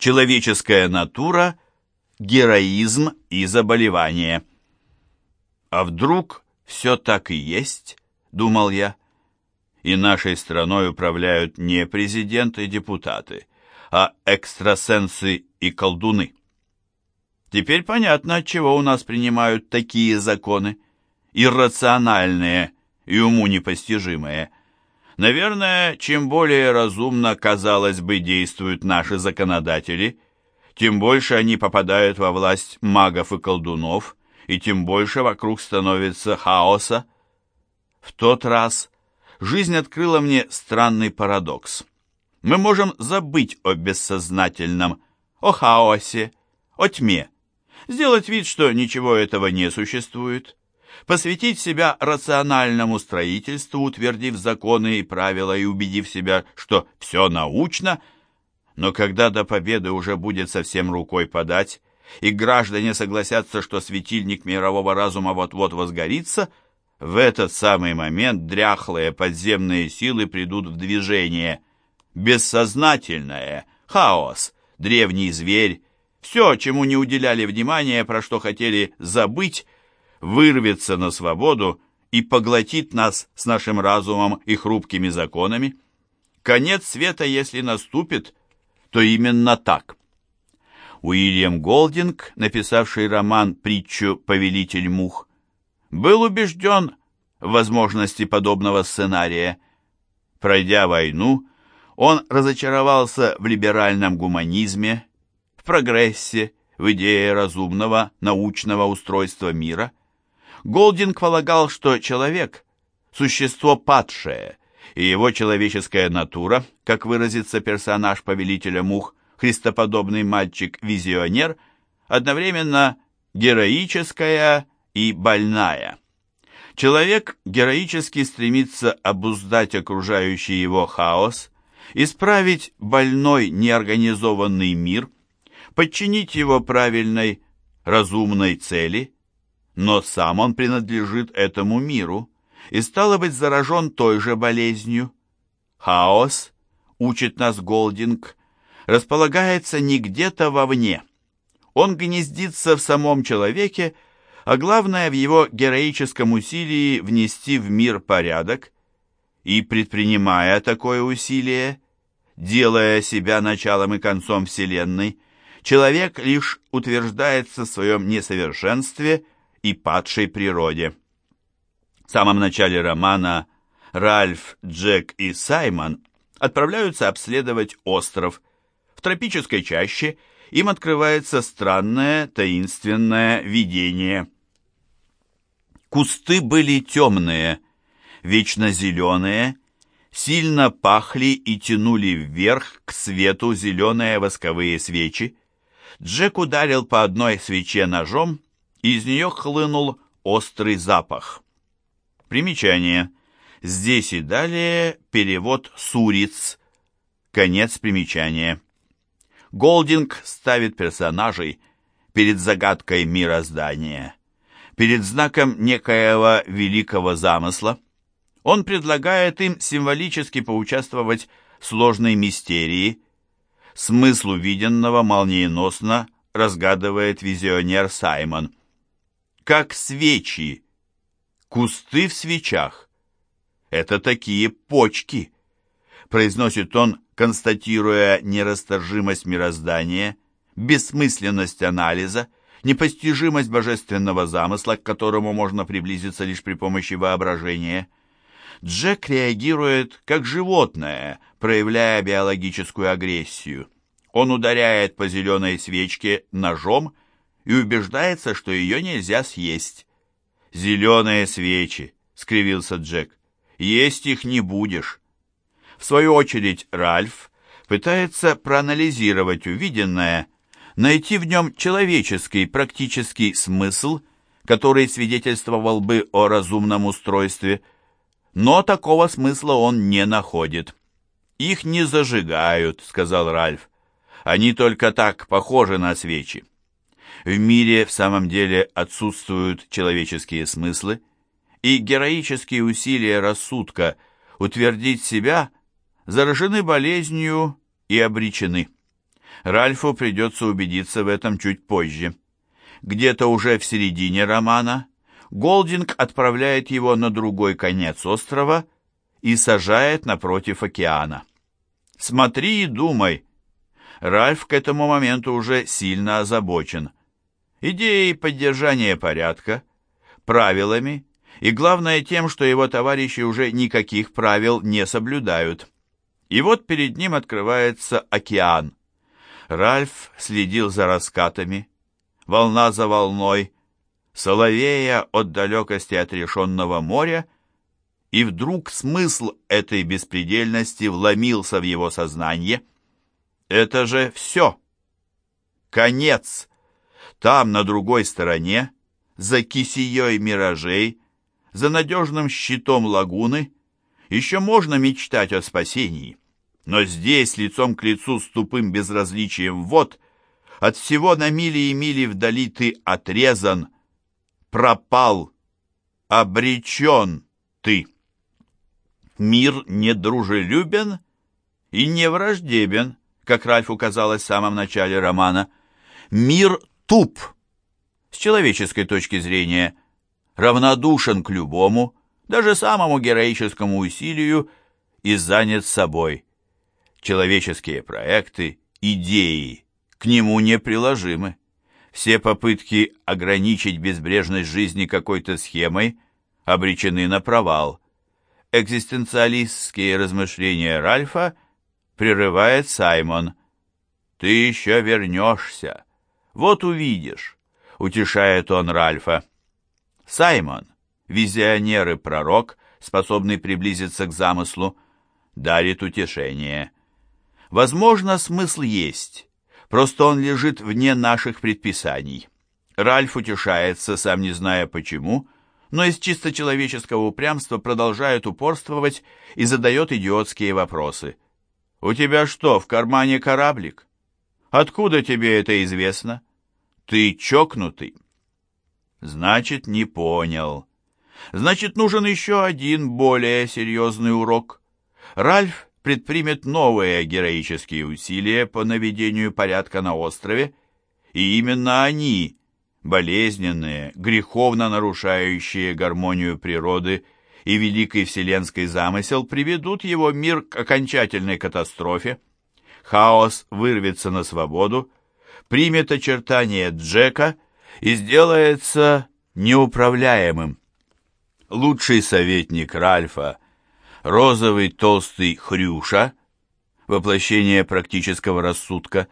Человеческая натура, героизм и заболевание. А вдруг все так и есть, думал я, и нашей страной управляют не президенты и депутаты, а экстрасенсы и колдуны. Теперь понятно, от чего у нас принимают такие законы, иррациональные и уму непостижимые – Наверное, чем более разумно, казалось бы, действуют наши законодатели, тем больше они попадают во власть магов и колдунов, и тем больше вокруг становится хаоса. В тот раз жизнь открыла мне странный парадокс. Мы можем забыть о бессознательном, о хаосе, о тьме, сделать вид, что ничего этого не существует, посвятить себя рациональному строительству, утвердив законы и правила и убедив себя, что все научно, но когда до победы уже будет совсем рукой подать, и граждане согласятся, что светильник мирового разума вот-вот возгорится, в этот самый момент дряхлые подземные силы придут в движение. Бессознательное, хаос, древний зверь, все, чему не уделяли внимания, про что хотели забыть – вырвется на свободу и поглотит нас с нашим разумом и хрупкими законами. Конец света, если наступит, то именно так. Уильям Голдинг, написавший роман «Притчу «Повелитель мух», был убежден в возможности подобного сценария. Пройдя войну, он разочаровался в либеральном гуманизме, в прогрессе, в идее разумного научного устройства мира – Голдинг полагал, что человек – существо падшее, и его человеческая натура, как выразится персонаж повелителя мух, христоподобный мальчик-визионер, одновременно героическая и больная. Человек героически стремится обуздать окружающий его хаос, исправить больной неорганизованный мир, подчинить его правильной, разумной цели – но сам он принадлежит этому миру и стало быть заражен той же болезнью. Хаос, учит нас Голдинг, располагается не где-то вовне. Он гнездится в самом человеке, а главное в его героическом усилии внести в мир порядок, и, предпринимая такое усилие, делая себя началом и концом Вселенной, человек лишь утверждается в своем несовершенстве – и падшей природе. В самом начале романа Ральф, Джек и Саймон отправляются обследовать остров. В тропической чаще им открывается странное таинственное видение. Кусты были темные, вечно зеленые, сильно пахли и тянули вверх к свету зеленые восковые свечи. Джек ударил по одной свече ножом, из нее хлынул острый запах. Примечание. Здесь и далее перевод «суриц». Конец примечания. Голдинг ставит персонажей перед загадкой мироздания, перед знаком некоего великого замысла. Он предлагает им символически поучаствовать в сложной мистерии. Смысл увиденного молниеносно разгадывает визионер Саймон – как свечи, кусты в свечах. Это такие почки, произносит он, констатируя нерасторжимость мироздания, бессмысленность анализа, непостижимость божественного замысла, к которому можно приблизиться лишь при помощи воображения. Джек реагирует как животное, проявляя биологическую агрессию. Он ударяет по зеленой свечке ножом и убеждается, что ее нельзя съесть. «Зеленые свечи», — скривился Джек, — «есть их не будешь». В свою очередь Ральф пытается проанализировать увиденное, найти в нем человеческий практический смысл, который свидетельствовал бы о разумном устройстве, но такого смысла он не находит. «Их не зажигают», — сказал Ральф. «Они только так похожи на свечи». В мире в самом деле отсутствуют человеческие смыслы, и героические усилия рассудка утвердить себя заражены болезнью и обречены. Ральфу придется убедиться в этом чуть позже. Где-то уже в середине романа Голдинг отправляет его на другой конец острова и сажает напротив океана. «Смотри и думай». Ральф к этому моменту уже сильно озабочен. Идеей поддержания порядка, правилами и, главное, тем, что его товарищи уже никаких правил не соблюдают. И вот перед ним открывается океан. Ральф следил за раскатами, волна за волной, соловея от далекости отрешенного моря, и вдруг смысл этой беспредельности вломился в его сознание. Это же все. Конец. Там, на другой стороне, за кисеей миражей, за надежным щитом лагуны, еще можно мечтать о спасении. Но здесь, лицом к лицу с тупым безразличием вод, от всего на мили и мили вдали ты отрезан, пропал, обречен ты. Мир недружелюбен и не враждебен, как Ральфу казалось в самом начале романа. Мир туп, с человеческой точки зрения, равнодушен к любому, даже самому героическому усилию и занят собой – человеческие проекты, идеи к нему неприложимы. Все попытки ограничить безбрежность жизни какой-то схемой обречены на провал. Экзистенциалистские размышления Ральфа прерывает Саймон. «Ты еще вернешься. Вот увидишь», — утешает он Ральфа. Саймон, визионер и пророк, способный приблизиться к замыслу, дарит утешение — Возможно, смысл есть, просто он лежит вне наших предписаний. Ральф утешается, сам не зная почему, но из чисто человеческого упрямства продолжает упорствовать и задает идиотские вопросы. «У тебя что, в кармане кораблик? Откуда тебе это известно? Ты чокнутый?» «Значит, не понял. Значит, нужен еще один более серьезный урок. Ральф предпримет новые героические усилия по наведению порядка на острове, и именно они, болезненные, греховно нарушающие гармонию природы и великий вселенский замысел, приведут его мир к окончательной катастрофе. Хаос вырвется на свободу, примет очертания Джека и сделается неуправляемым. Лучший советник Ральфа – розовый толстый Хрюша, воплощение практического рассудка,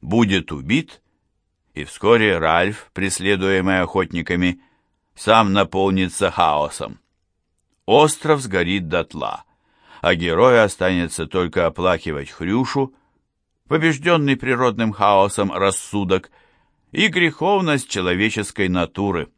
будет убит, и вскоре Ральф, преследуемый охотниками, сам наполнится хаосом. Остров сгорит дотла, а герою останется только оплакивать Хрюшу, побежденный природным хаосом рассудок и греховность человеческой натуры.